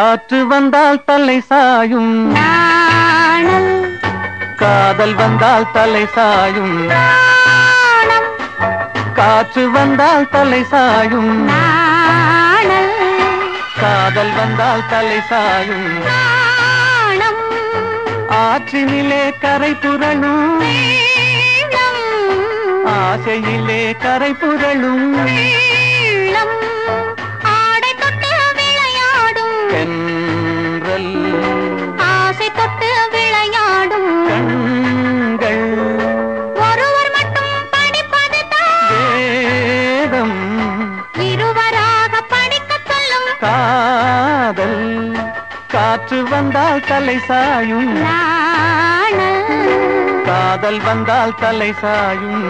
காற்று வந்தால் தலை சாயும். காதல் வந்தால் தலை சாயும். காற்று வந்தால் தலை சாயும். காதல் வந்தால் தலை சாயும். ஆற்றினிலே கரை புரளும். ஆசையிலே கரை புரளும். தென்றல் ஆசை தொட்டு விளையாடும் கண்கள் ஒருவர் மட்டும் படிப்பது வேதம் இருவராக படிக்கச் சொல்லும் காதல் காற்று வந்தால் தலை சாயும் காதல் வந்தால் தலை சாயும்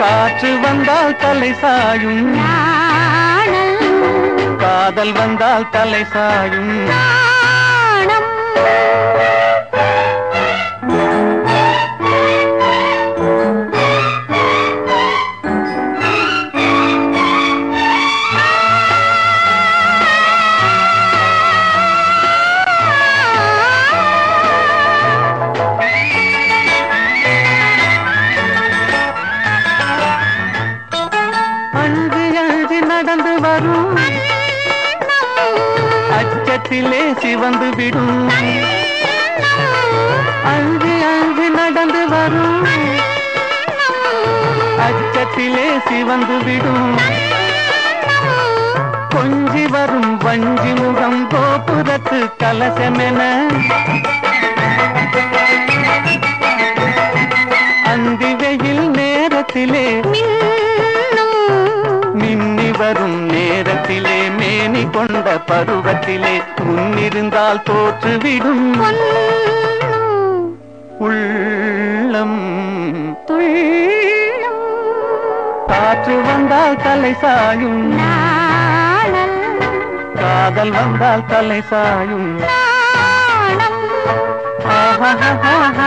காற்று வந்தால் தலை சாயும். காதல் வந்தால் தலை சாயும். அச்சத்திலே சிவந்து விடும். அழுது அழுது நடந்து வரும். அச்சத்திலே சிவந்து விடும். கொஞ்சி வரும் வஞ்சி முகம் கோபுரத்து கலசமென. அந்தி வெயில் நேரத்திலே வரும் நேரத்திலே மேனி கொண்ட பருவத்திலே முன்னிருந்தால் தோற்றுவிடும். உள்ளம். காற்று வந்தால் தலை சாயும். காதல் வந்தால் தலை சாயும். ஆஹா.